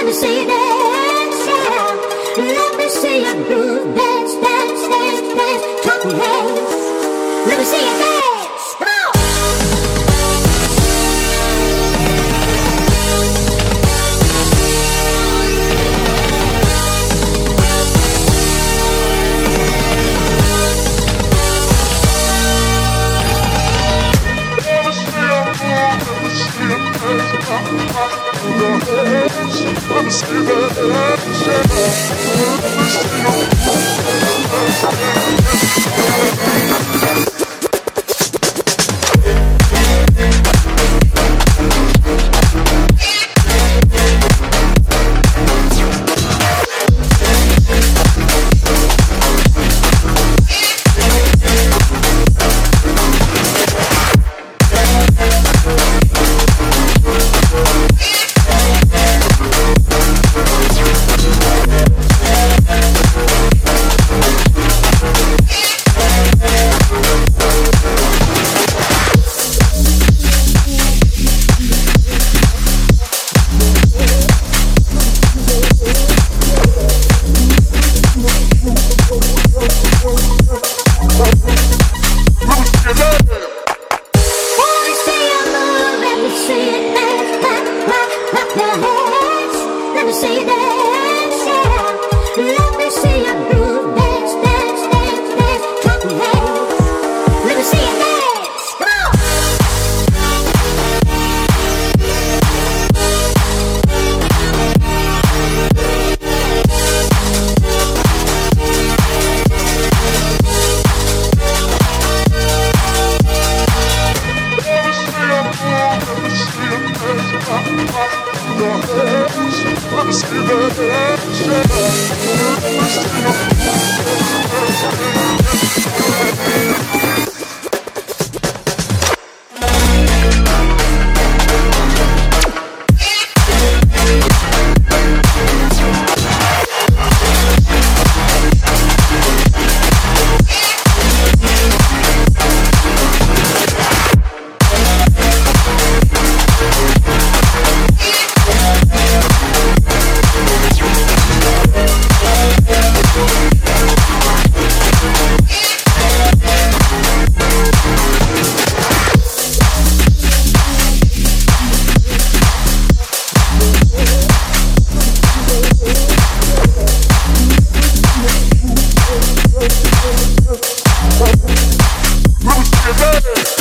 Let me see you dance, yeah. Let me see you groove, dance, dance, dance, dance, clap your. Let me see you dance. I'm say that Yeah.